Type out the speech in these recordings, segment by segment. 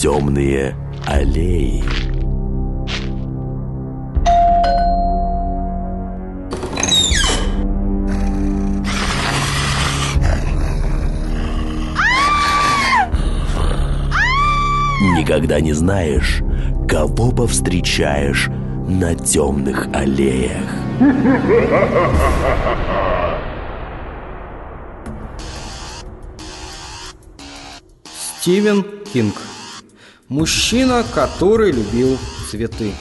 темные аллеи. Никогда не знаешь, кого повстречаешь на темных аллеях. Стивен Кинг. Мужчина, который любил цветы.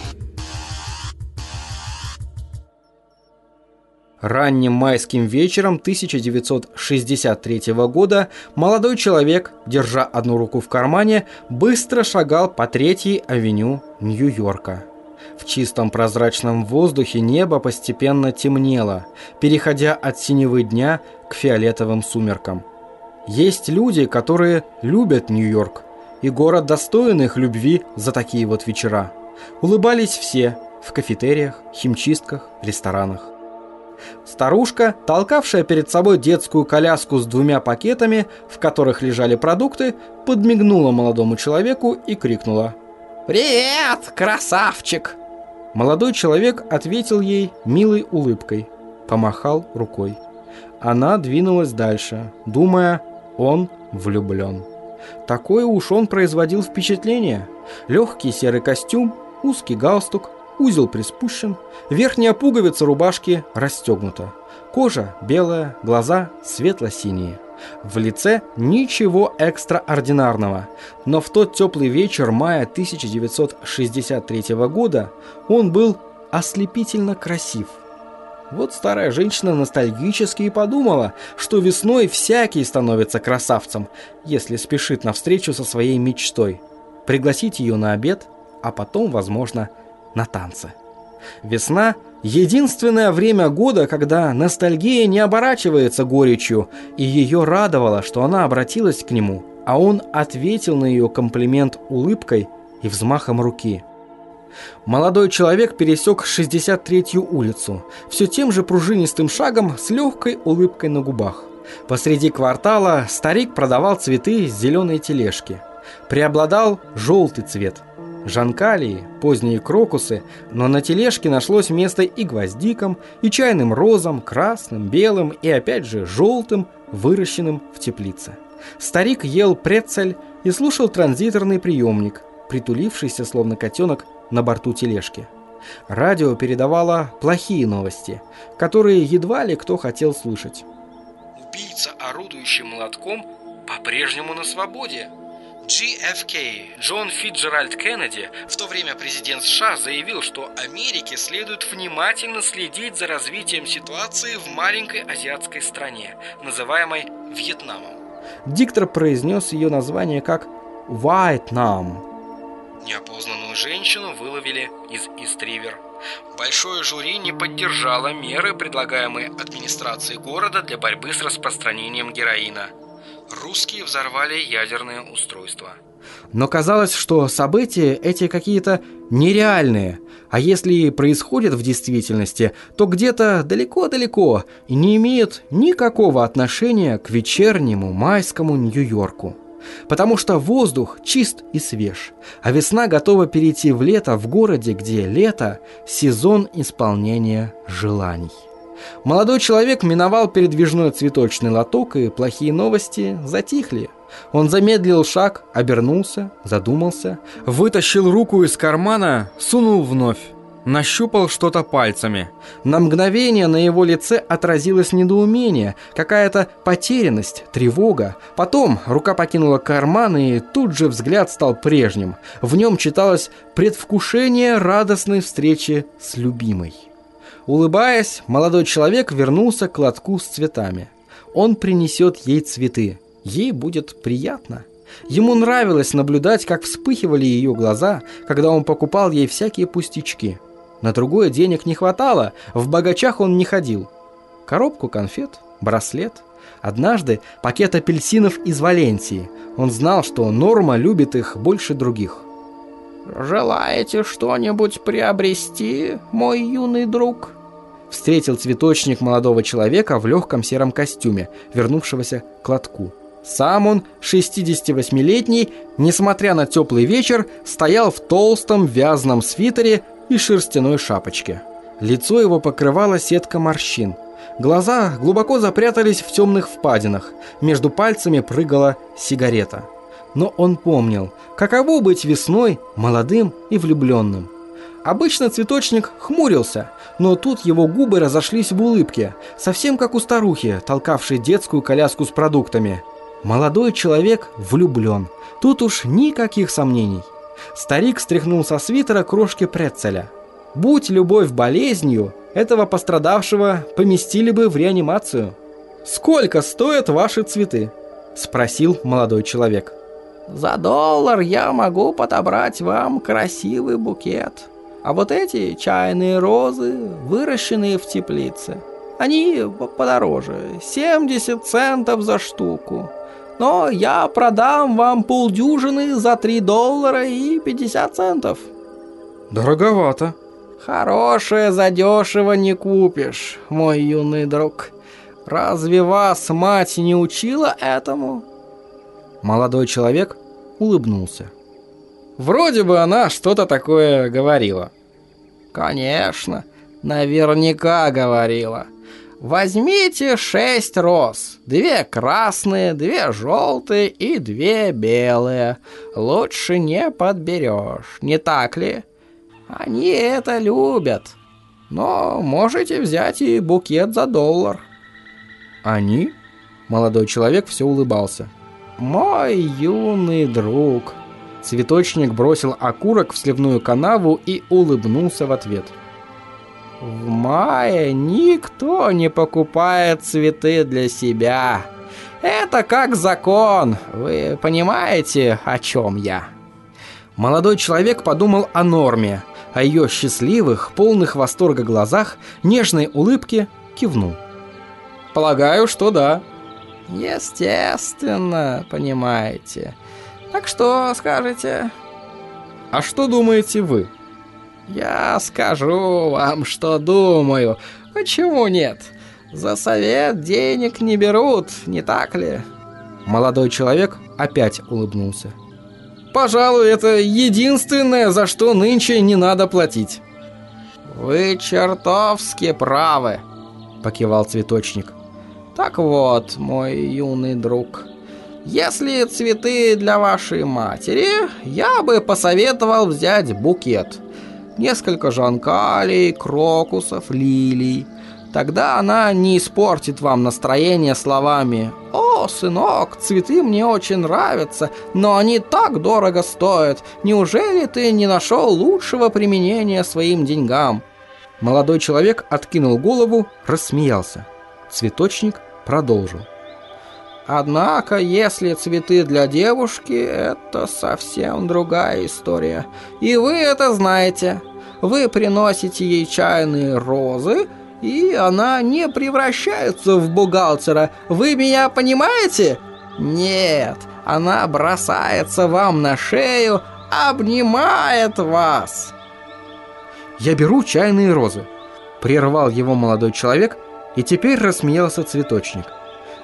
Ранним майским вечером 1963 года молодой человек, держа одну руку в кармане, быстро шагал по Третьей авеню Нью-Йорка. В чистом прозрачном воздухе небо постепенно темнело, переходя от синевы дня к фиолетовым сумеркам. Есть люди, которые любят Нью-Йорк, и город достоин их любви за такие вот вечера. Улыбались все в кафетериях, химчистках, ресторанах. Старушка, толкавшая перед собой детскую коляску с двумя пакетами, в которых лежали продукты, подмигнула молодому человеку и крикнула «Привет, красавчик!» Молодой человек ответил ей милой улыбкой, помахал рукой. Она двинулась дальше, думая, он влюблен. Такое уж он производил впечатление. Легкий серый костюм, узкий галстук, узел приспущен, верхняя пуговица рубашки расстегнута. Кожа белая, глаза светло-синие. В лице ничего экстраординарного, но в тот теплый вечер мая 1963 года он был ослепительно красив – вот старая женщина ностальгически и подумала, что весной всякий становится красавцем, если спешит навстречу со своей мечтой. Пригласить ее на обед, а потом, возможно, на танцы. Весна – единственное время года, когда ностальгия не оборачивается горечью, и ее радовало, что она обратилась к нему, а он ответил на ее комплимент улыбкой и взмахом руки – Молодой человек пересек 63-ю улицу, все тем же пружинистым шагом с легкой улыбкой на губах. Посреди квартала старик продавал цветы с зеленой тележки. Преобладал желтый цвет. Жанкалии, поздние крокусы, но на тележке нашлось место и гвоздикам, и чайным розам, красным, белым и опять же желтым, выращенным в теплице. Старик ел прецель и слушал транзиторный приемник, притулившийся, словно котенок, на борту тележки. Радио передавало плохие новости, которые едва ли кто хотел слышать. Убийца, орудующий молотком, по-прежнему на свободе. GFK, Джон Фитджеральд Кеннеди, в то время президент США, заявил, что Америке следует внимательно следить за развитием ситуации в маленькой азиатской стране, называемой Вьетнамом. Диктор произнес ее название как «Вьетнам», Неопознанную женщину выловили из Истривер. Большое жюри не поддержало меры, предлагаемые администрацией города для борьбы с распространением героина. Русские взорвали ядерное устройство. Но казалось, что события эти какие-то нереальные, а если и происходят в действительности, то где-то далеко-далеко и не имеют никакого отношения к вечернему майскому Нью-Йорку потому что воздух чист и свеж, а весна готова перейти в лето в городе, где лето – сезон исполнения желаний. Молодой человек миновал передвижной цветочный лоток, и плохие новости затихли. Он замедлил шаг, обернулся, задумался, вытащил руку из кармана, сунул вновь нащупал что-то пальцами. На мгновение на его лице отразилось недоумение, какая-то потерянность, тревога. Потом рука покинула карман, и тут же взгляд стал прежним. В нем читалось предвкушение радостной встречи с любимой. Улыбаясь, молодой человек вернулся к лотку с цветами. Он принесет ей цветы. Ей будет приятно. Ему нравилось наблюдать, как вспыхивали ее глаза, когда он покупал ей всякие пустячки – на другое денег не хватало, в богачах он не ходил. Коробку конфет, браслет. Однажды пакет апельсинов из Валенсии. Он знал, что Норма любит их больше других. «Желаете что-нибудь приобрести, мой юный друг?» Встретил цветочник молодого человека в легком сером костюме, вернувшегося к лотку. Сам он, 68-летний, несмотря на теплый вечер, стоял в толстом вязаном свитере и шерстяной шапочке. Лицо его покрывала сетка морщин. Глаза глубоко запрятались в темных впадинах. Между пальцами прыгала сигарета. Но он помнил, каково быть весной молодым и влюбленным. Обычно цветочник хмурился, но тут его губы разошлись в улыбке, совсем как у старухи, толкавшей детскую коляску с продуктами. Молодой человек влюблен. Тут уж никаких сомнений. Старик стряхнул со свитера крошки прецеля. Будь любовь болезнью, этого пострадавшего поместили бы в реанимацию. «Сколько стоят ваши цветы?» – спросил молодой человек. «За доллар я могу подобрать вам красивый букет. А вот эти чайные розы, выращенные в теплице, они подороже, 70 центов за штуку. Но я продам вам полдюжины за 3 доллара и 50 центов». «Дороговато», Хорошее задешево не купишь, мой юный друг. Разве вас мать не учила этому? Молодой человек улыбнулся. Вроде бы она что-то такое говорила. Конечно, наверняка говорила. Возьмите шесть роз. Две красные, две желтые и две белые. Лучше не подберешь, не так ли? Они это любят. Но можете взять и букет за доллар. Они? Молодой человек все улыбался. Мой юный друг. Цветочник бросил окурок в сливную канаву и улыбнулся в ответ. В мае никто не покупает цветы для себя. Это как закон. Вы понимаете, о чем я? Молодой человек подумал о норме, о ее счастливых, полных восторга глазах, нежной улыбке, кивнул. «Полагаю, что да». «Естественно, понимаете. Так что скажете?» «А что думаете вы?» «Я скажу вам, что думаю. Почему нет? За совет денег не берут, не так ли?» Молодой человек опять улыбнулся. Пожалуй, это единственное, за что нынче не надо платить. Вы чертовски правы, покивал цветочник. Так вот, мой юный друг, если цветы для вашей матери, я бы посоветовал взять букет. Несколько жанкалей, крокусов, лилий. Тогда она не испортит вам настроение словами «О, сынок, цветы мне очень нравятся, но они так дорого стоят. Неужели ты не нашел лучшего применения своим деньгам?» Молодой человек откинул голову, рассмеялся. Цветочник продолжил. Однако, если цветы для девушки, это совсем другая история. И вы это знаете. Вы приносите ей чайные розы, и она не превращается в бухгалтера. Вы меня понимаете? Нет, она бросается вам на шею, обнимает вас. Я беру чайные розы. Прервал его молодой человек, и теперь рассмеялся цветочник.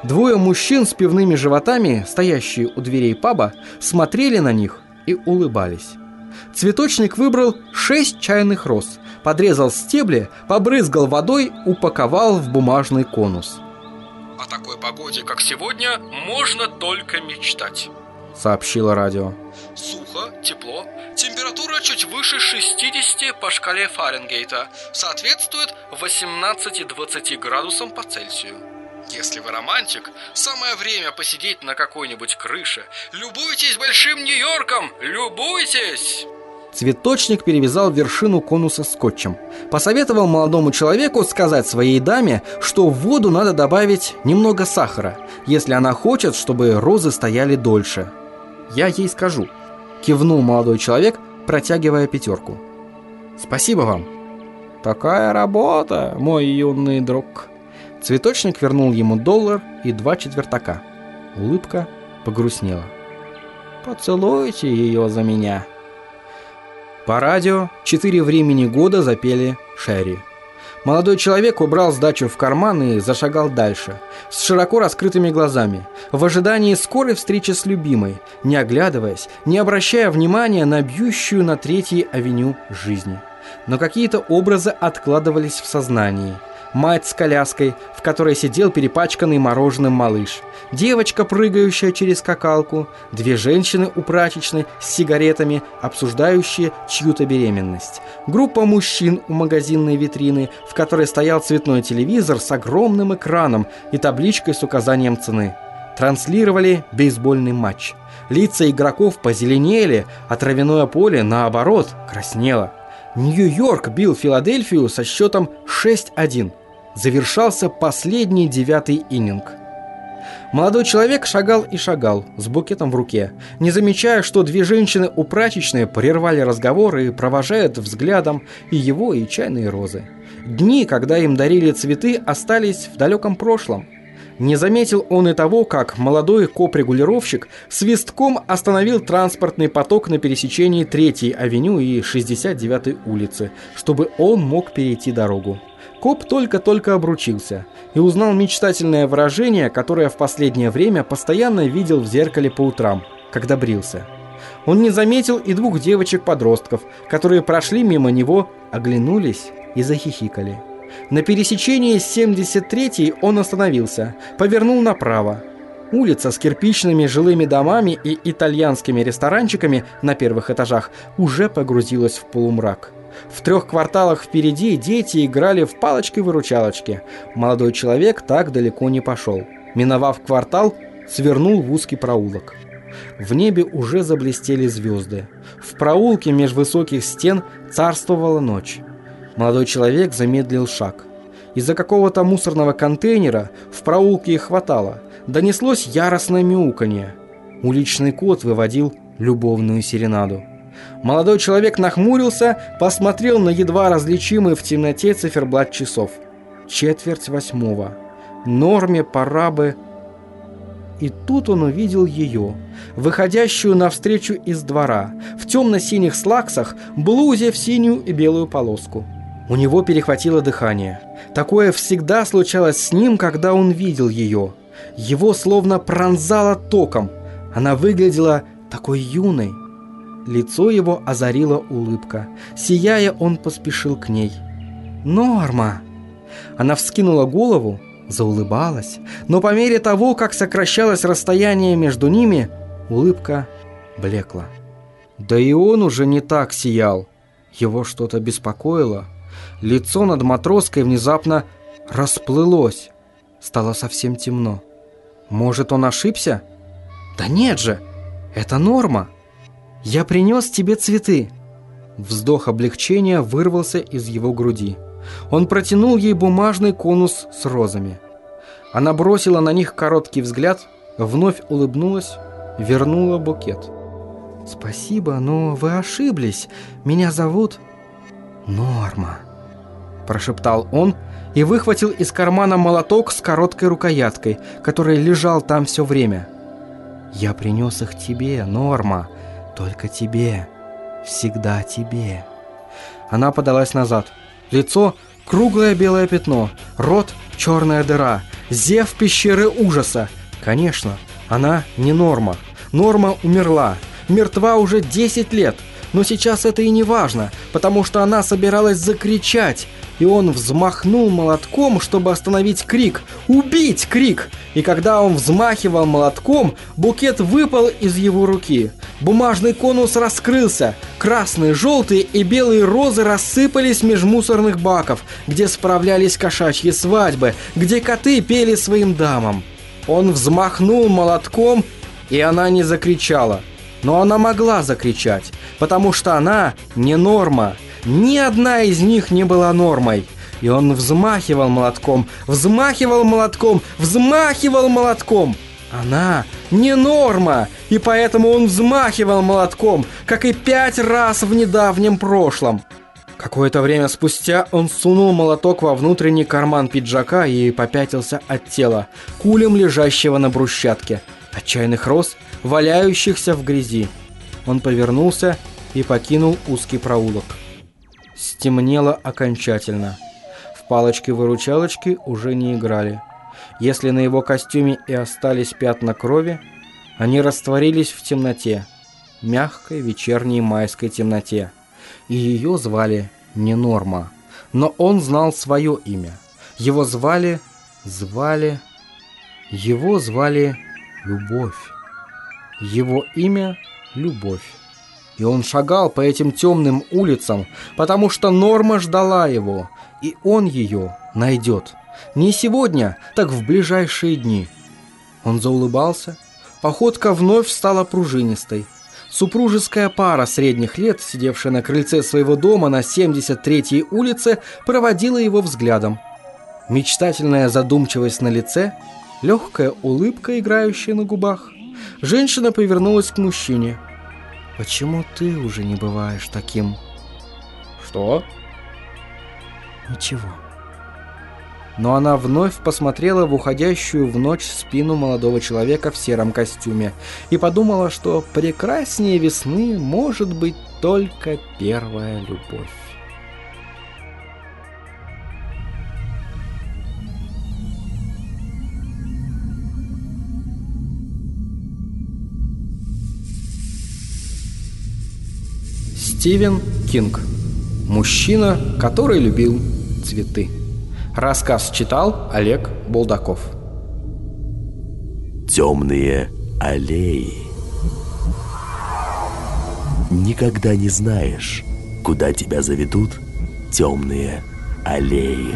Двое мужчин с пивными животами, стоящие у дверей паба, смотрели на них и улыбались. Цветочник выбрал шесть чайных роз, подрезал стебли, побрызгал водой, упаковал в бумажный конус. «О такой погоде, как сегодня, можно только мечтать», — сообщило радио. «Сухо, тепло, температура чуть выше 60 по шкале Фаренгейта, соответствует 18-20 градусам по Цельсию». Если вы романтик, самое время посидеть на какой-нибудь крыше. Любуйтесь большим Нью-Йорком! Любуйтесь! Цветочник перевязал вершину конуса скотчем. Посоветовал молодому человеку сказать своей даме, что в воду надо добавить немного сахара, если она хочет, чтобы розы стояли дольше. «Я ей скажу», – кивнул молодой человек, протягивая пятерку. «Спасибо вам». «Такая работа, мой юный друг». Цветочник вернул ему доллар и два четвертака. Улыбка погрустнела. «Поцелуйте ее за меня». По радио четыре времени года запели Шерри. Молодой человек убрал сдачу в карман и зашагал дальше, с широко раскрытыми глазами, в ожидании скорой встречи с любимой, не оглядываясь, не обращая внимания на бьющую на Третьей авеню жизни. Но какие-то образы откладывались в сознании – мать с коляской, в которой сидел перепачканный мороженым малыш, девочка, прыгающая через скакалку, две женщины у прачечной с сигаретами, обсуждающие чью-то беременность, группа мужчин у магазинной витрины, в которой стоял цветной телевизор с огромным экраном и табличкой с указанием цены. Транслировали бейсбольный матч. Лица игроков позеленели, а травяное поле, наоборот, краснело. Нью-Йорк бил Филадельфию со счетом 6-1 завершался последний девятый ининг. Молодой человек шагал и шагал, с букетом в руке, не замечая, что две женщины у прачечной прервали разговор и провожают взглядом и его, и чайные розы. Дни, когда им дарили цветы, остались в далеком прошлом. Не заметил он и того, как молодой коп-регулировщик свистком остановил транспортный поток на пересечении 3-й авеню и 69-й улицы, чтобы он мог перейти дорогу. Коп только-только обручился и узнал мечтательное выражение, которое в последнее время постоянно видел в зеркале по утрам, когда брился. Он не заметил и двух девочек-подростков, которые прошли мимо него, оглянулись и захихикали. На пересечении с 73-й он остановился, повернул направо. Улица с кирпичными жилыми домами и итальянскими ресторанчиками на первых этажах уже погрузилась в полумрак. В трех кварталах впереди дети играли в палочки-выручалочки. Молодой человек так далеко не пошел. Миновав квартал, свернул в узкий проулок. В небе уже заблестели звезды. В проулке меж высоких стен царствовала ночь. Молодой человек замедлил шаг. Из-за какого-то мусорного контейнера в проулке их хватало. Донеслось яростное мяуканье. Уличный кот выводил любовную серенаду. Молодой человек нахмурился, посмотрел на едва различимый в темноте циферблат часов. Четверть восьмого. Норме пора бы... И тут он увидел ее, выходящую навстречу из двора, в темно-синих слаксах, блузе в синюю и белую полоску. У него перехватило дыхание. Такое всегда случалось с ним, когда он видел ее. Его словно пронзало током. Она выглядела такой юной, Лицо его озарила улыбка. Сияя, он поспешил к ней. «Норма!» Она вскинула голову, заулыбалась, но по мере того, как сокращалось расстояние между ними, улыбка блекла. Да и он уже не так сиял. Его что-то беспокоило. Лицо над матроской внезапно расплылось. Стало совсем темно. Может, он ошибся? Да нет же, это норма. «Я принес тебе цветы!» Вздох облегчения вырвался из его груди. Он протянул ей бумажный конус с розами. Она бросила на них короткий взгляд, вновь улыбнулась, вернула букет. «Спасибо, но вы ошиблись. Меня зовут Норма», – прошептал он и выхватил из кармана молоток с короткой рукояткой, который лежал там все время. «Я принес их тебе, Норма», только тебе. Всегда тебе. Она подалась назад. Лицо — круглое белое пятно. Рот — черная дыра. Зев пещеры ужаса. Конечно, она не Норма. Норма умерла. Мертва уже 10 лет. Но сейчас это и не важно, потому что она собиралась закричать, и он взмахнул молотком, чтобы остановить крик. «Убить!» крик! И когда он взмахивал молотком, букет выпал из его руки. Бумажный конус раскрылся. Красные, желтые и белые розы рассыпались меж мусорных баков, где справлялись кошачьи свадьбы, где коты пели своим дамам. Он взмахнул молотком, и она не закричала. Но она могла закричать, потому что она не норма. Ни одна из них не была нормой. И он взмахивал молотком, взмахивал молотком, взмахивал молотком. Она не норма, и поэтому он взмахивал молотком, как и пять раз в недавнем прошлом. Какое-то время спустя он сунул молоток во внутренний карман пиджака и попятился от тела, кулем лежащего на брусчатке, отчаянных роз, валяющихся в грязи. Он повернулся и покинул узкий проулок. Стемнело окончательно. В палочки-выручалочки уже не играли. Если на его костюме и остались пятна крови, они растворились в темноте, мягкой вечерней майской темноте. И ее звали не Норма, но он знал свое имя. Его звали, звали, его звали Любовь. Его имя – Любовь. И он шагал по этим темным улицам, потому что Норма ждала его, и он ее найдет. Не сегодня, так в ближайшие дни. Он заулыбался. Походка вновь стала пружинистой. Супружеская пара средних лет, сидевшая на крыльце своего дома на 73-й улице, проводила его взглядом. Мечтательная задумчивость на лице, легкая улыбка, играющая на губах. Женщина повернулась к мужчине. «Почему ты уже не бываешь таким?» «Что?» «Ничего». Но она вновь посмотрела в уходящую в ночь спину молодого человека в сером костюме и подумала, что прекраснее весны может быть только первая любовь. Стивен Кинг. Мужчина, который любил цветы. Рассказ читал Олег Булдаков. Темные аллеи. Никогда не знаешь, куда тебя заведут темные аллеи.